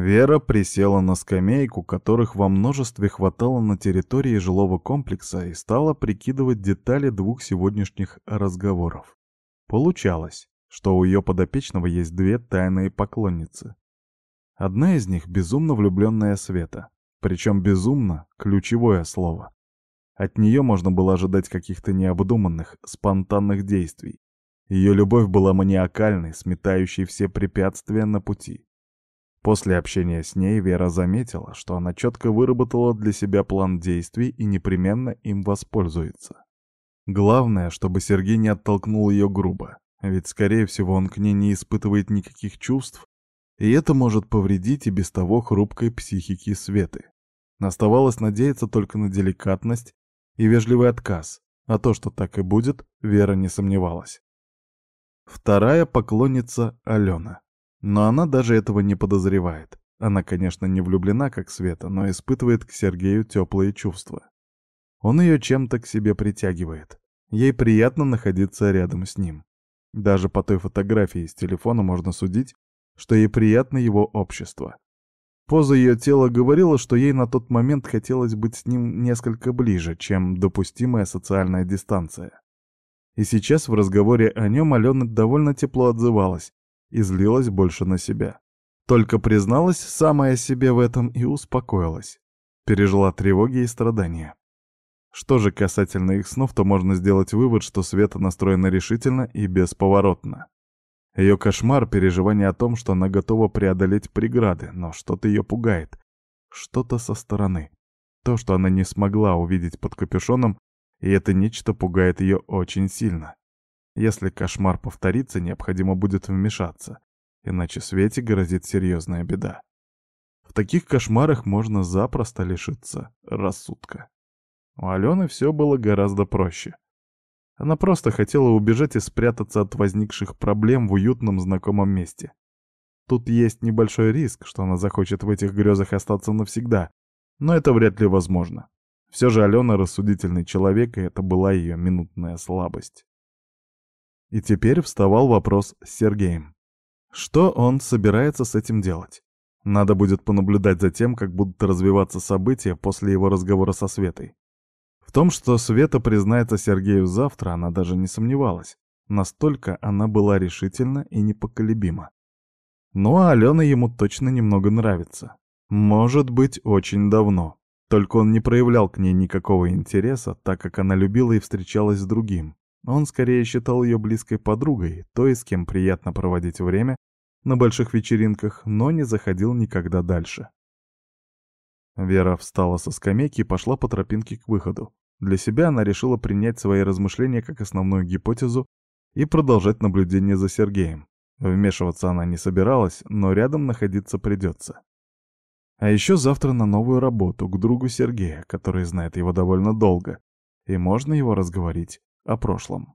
Вера присела на скамейку, которых во множестве хватало на территории жилого комплекса, и стала прикидывать детали двух сегодняшних разговоров. Получалось, что у ее подопечного есть две тайные поклонницы. Одна из них — безумно влюбленная Света. Причем безумно — ключевое слово. От нее можно было ожидать каких-то необдуманных, спонтанных действий. Ее любовь была маниакальной, сметающей все препятствия на пути. После общения с ней Вера заметила, что она четко выработала для себя план действий и непременно им воспользуется. Главное, чтобы Сергей не оттолкнул ее грубо, ведь, скорее всего, он к ней не испытывает никаких чувств, и это может повредить и без того хрупкой психики Светы. Оставалось надеяться только на деликатность и вежливый отказ, а то, что так и будет, Вера не сомневалась. Вторая поклонница — Алена. Но она даже этого не подозревает. Она, конечно, не влюблена, как Света, но испытывает к Сергею теплые чувства. Он ее чем-то к себе притягивает. Ей приятно находиться рядом с ним. Даже по той фотографии с телефона можно судить, что ей приятно его общество. Поза ее тела говорила, что ей на тот момент хотелось быть с ним несколько ближе, чем допустимая социальная дистанция. И сейчас в разговоре о нем Алена довольно тепло отзывалась, и злилась больше на себя. Только призналась самая себе в этом и успокоилась. Пережила тревоги и страдания. Что же касательно их снов, то можно сделать вывод, что Света настроена решительно и бесповоротно. Ее кошмар — переживание о том, что она готова преодолеть преграды, но что-то ее пугает. Что-то со стороны. То, что она не смогла увидеть под капюшоном, и это нечто пугает ее очень сильно. Если кошмар повторится, необходимо будет вмешаться, иначе Свете грозит серьезная беда. В таких кошмарах можно запросто лишиться рассудка. У Алены все было гораздо проще. Она просто хотела убежать и спрятаться от возникших проблем в уютном знакомом месте. Тут есть небольшой риск, что она захочет в этих грезах остаться навсегда, но это вряд ли возможно. Все же Алена рассудительный человек, и это была ее минутная слабость. И теперь вставал вопрос с Сергеем. Что он собирается с этим делать? Надо будет понаблюдать за тем, как будут развиваться события после его разговора со Светой. В том, что Света признается Сергею завтра, она даже не сомневалась. Настолько она была решительна и непоколебима. Ну а Алена ему точно немного нравится. Может быть, очень давно. Только он не проявлял к ней никакого интереса, так как она любила и встречалась с другим. Он скорее считал ее близкой подругой, той, с кем приятно проводить время на больших вечеринках, но не заходил никогда дальше. Вера встала со скамейки и пошла по тропинке к выходу. Для себя она решила принять свои размышления как основную гипотезу и продолжать наблюдение за Сергеем. Вмешиваться она не собиралась, но рядом находиться придется. А еще завтра на новую работу к другу Сергея, который знает его довольно долго, и можно его разговорить о прошлом.